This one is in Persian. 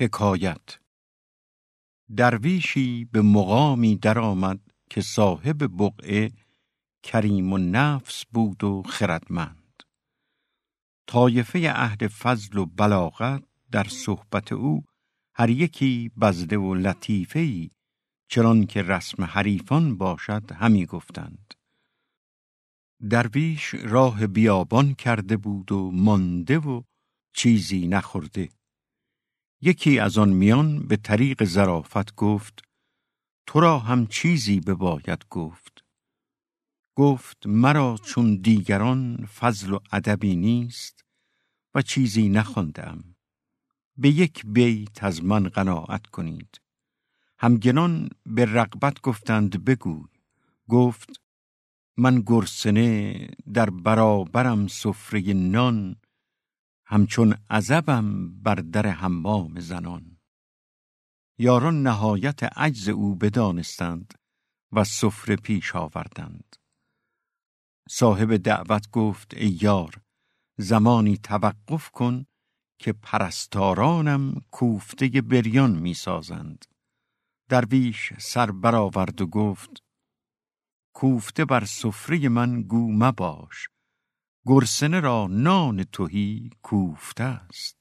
حکایت. درویشی به مقامی درآمد که صاحب بقعه کریم و نفس بود و خردمند. طایفه عهد فضل و بلاغت در صحبت او هر یکی بزده و لطیفه ای چنان که رسم حریفان باشد همی گفتند. درویش راه بیابان کرده بود و مانده و چیزی نخورده. یکی از آن میان به طریق زرافت گفت تو را هم چیزی بباید گفت. گفت مرا چون دیگران فضل و ادبی نیست و چیزی نخواندم. به یک بیت از من قناعت کنید. همگنان به رغبت گفتند بگوی گفت من گرسنه در برابرم سفره نان همچون عذبم بر در حمام زنان. یاران نهایت عجز او بدانستند و سفره پیش آوردند. صاحب دعوت گفت ای یار زمانی توقف کن که پرستارانم کوفته بریان می‌سازند. درویش سر برآورد و گفت کوفته بر سفره من گو مباش. گرسنه را نان توهی کوفته است.